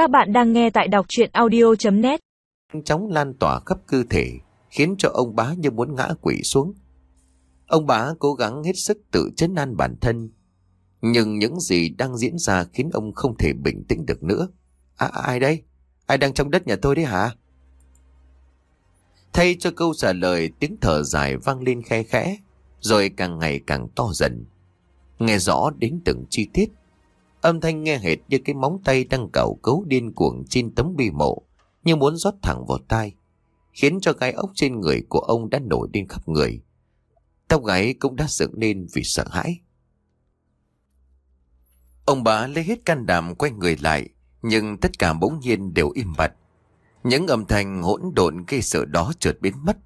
Các bạn đang nghe tại đọc chuyện audio.net chóng lan tỏa khắp cơ thể, khiến cho ông bá như muốn ngã quỵ xuống. Ông bá cố gắng hết sức tự chấn an bản thân, nhưng những gì đang diễn ra khiến ông không thể bình tĩnh được nữa. À, à ai đây? Ai đang trong đất nhà tôi đấy hả? Thay cho câu trả lời tiếng thở dài vang lên khe khẽ, rồi càng ngày càng to dần. Nghe rõ đến từng chi tiết. Âm thanh nghe hệt như cái móng tay đang cào cấu điên cuồng trên tấm bi mộ, như muốn rót thẳng vào tai, khiến cho gai ốc trên người của ông đã nổi lên khắp người. Tóc gáy cũng đã dựng lên vì sợ hãi. Ông bá lấy hết can đảm quay người lại, nhưng tất cả bỗng nhiên đều im bặt. Những âm thanh hỗn độn gây sợ đó chợt biến mất.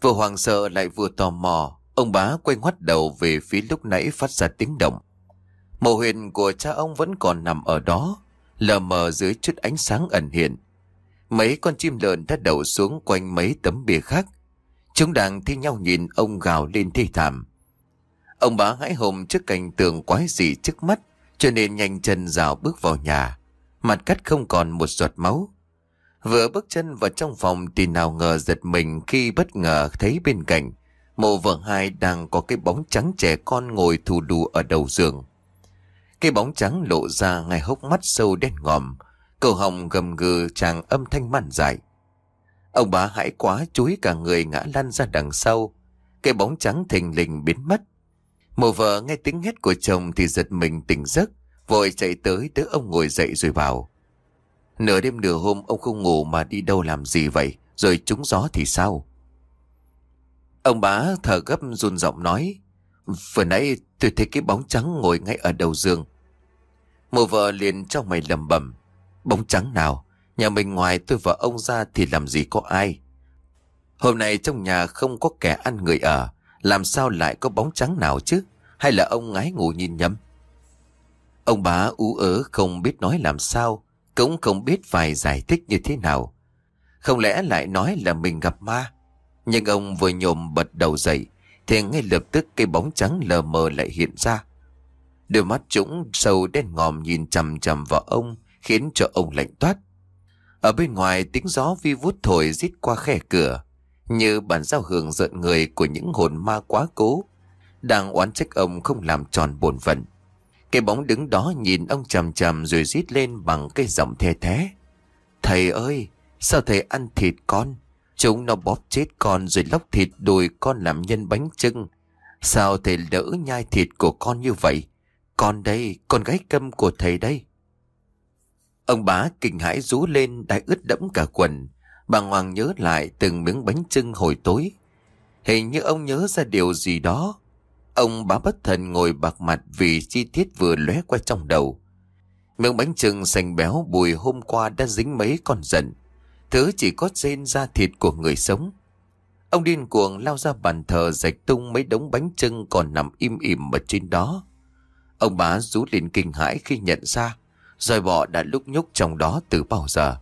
Vừa hoàng sợ lại vừa tò mò, ông bá quay ngoắt đầu về phía lúc nãy phát ra tiếng động. Mộ huyền của cha ông vẫn còn nằm ở đó, lờ mờ dưới chút ánh sáng ẩn hiện. Mấy con chim lợn đã đậu xuống quanh mấy tấm bia khác. Chúng đang thi nhau nhìn ông gào lên thi thảm. Ông bá hãi hùng trước cảnh tượng quái dị trước mắt, cho nên nhanh chân rào bước vào nhà. Mặt cắt không còn một giọt máu. Vừa bước chân vào trong phòng thì nào ngờ giật mình khi bất ngờ thấy bên cạnh mộ vợ hai đang có cái bóng trắng trẻ con ngồi thù đù ở đầu giường. Cái bóng trắng lộ ra ngay hốc mắt sâu đen ngòm, cầu hồng gầm gừ chàng âm thanh man dài. Ông bá hãi quá chúi cả người ngã lăn ra đằng sau, cái bóng trắng thình lình biến mất. Mộ vợ nghe tiếng hét của chồng thì giật mình tỉnh giấc, vội chạy tới đỡ ông ngồi dậy rồi bảo. Nửa đêm nửa hôm ông không ngủ mà đi đâu làm gì vậy, rồi trúng gió thì sao? Ông bá thở gấp run giọng nói, vừa nãy tôi thấy cái bóng trắng ngồi ngay ở đầu giường. Mộ vợ liền trong mày lầm bầm, bóng trắng nào, nhà mình ngoài tôi và ông ra thì làm gì có ai. Hôm nay trong nhà không có kẻ ăn người ở, làm sao lại có bóng trắng nào chứ? Hay là ông ngái ngủ nhìn nhầm? Ông bá ú ớ không biết nói làm sao, cũng không biết phải giải thích như thế nào. Không lẽ lại nói là mình gặp ma? Nhưng ông vừa nhồm bật đầu dậy, thì ngay lập tức cái bóng trắng lờ mờ lại hiện ra. Đôi mắt trũng sâu đen ngòm nhìn chằm chằm vào ông, khiến cho ông lạnh toát. Ở bên ngoài tiếng gió vi vút thổi rít qua khe cửa, như bản giao hưởng giận người của những hồn ma quá cố, đang oán trách ông không làm tròn bổn phận. Cái bóng đứng đó nhìn ông chằm chằm rồi rít lên bằng cái giọng the thế. Thầy ơi, sao thầy ăn thịt con? Chúng nó bóp chết con rồi lóc thịt đùi con làm nhân bánh trưng. Sao thầy lỡ nhai thịt của con như vậy? Con đây, con gái câm của thầy đây. Ông bá kinh hãi rú lên đã ướt đẫm cả quần. Bà Hoàng nhớ lại từng miếng bánh trưng hồi tối. Hình như ông nhớ ra điều gì đó. Ông bá bất thần ngồi bạc mặt vì chi tiết vừa lóe qua trong đầu. Miếng bánh trưng xanh béo bùi hôm qua đã dính mấy con giận. Thứ chỉ có trên da thịt của người sống. Ông điên cuồng lao ra bàn thờ rạch tung mấy đống bánh trưng còn nằm im ỉm ở trên đó. Ông bá rú lên kinh hãi khi nhận ra rồi bọ đã lúc nhúc trong đó từ bao giờ.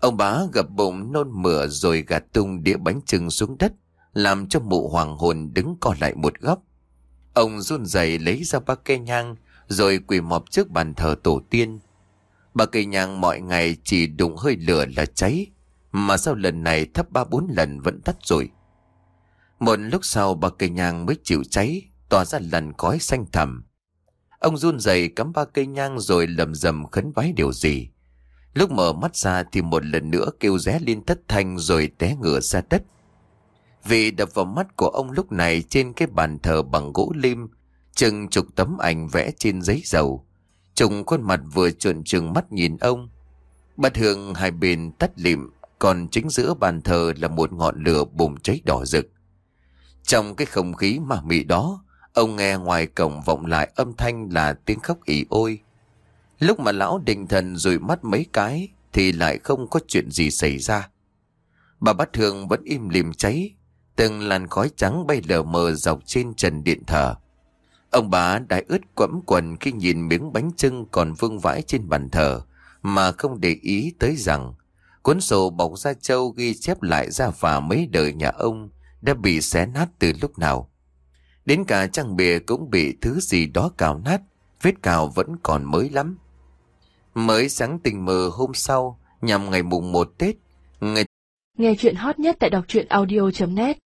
Ông bá gập bụng nôn mửa rồi gạt tung đĩa bánh trưng xuống đất, làm cho mụ hoàng hồn đứng còn lại một góc. Ông run rẩy lấy ra ba cây nhang, rồi quỳ mọp trước bàn thờ tổ tiên. Ba cây nhang mọi ngày chỉ đụng hơi lửa là cháy, mà sau lần này thấp ba bốn lần vẫn tắt rồi. Một lúc sau ba cây nhang mới chịu cháy, tỏa ra lần cói xanh thẳm. Ông run rẩy cắm ba cây nhang rồi lầm rầm khấn vái điều gì. Lúc mở mắt ra thì một lần nữa kêu ré lên thất thanh rồi té ngửa ra đất. Vì đập vào mắt của ông lúc này trên cái bàn thờ bằng gỗ lim, chừng chục tấm ảnh vẽ trên giấy dầu. Trùng khuôn mặt vừa trợn trừng mắt nhìn ông. Bát hương hai bên tắt lịm, còn chính giữa bàn thờ là một ngọn lửa bùng cháy đỏ rực. Trong cái không khí mà mị đó, ông nghe ngoài cổng vọng lại âm thanh là tiếng khóc ỉ ôi. Lúc mà lão định thần rủi mắt mấy cái thì lại không có chuyện gì xảy ra. Bà bát hương vẫn im lìm cháy, từng làn khói trắng bay lờ mờ dọc trên trần điện thờ. Ông bà đã ướt quẫm quần khi nhìn miếng bánh trưng còn vương vãi trên bàn thờ, mà không để ý tới rằng cuốn sổ bọc da trâu ghi chép lại ra phả mấy đời nhà ông đã bị xé nát từ lúc nào. Đến cả trang bìa cũng bị thứ gì đó cào nát, vết cào vẫn còn mới lắm. Mới sáng tình mờ hôm sau, nhằm ngày mùng 1 Tết, người Nghe chuyện hot nhất tại đọc truyện audio.net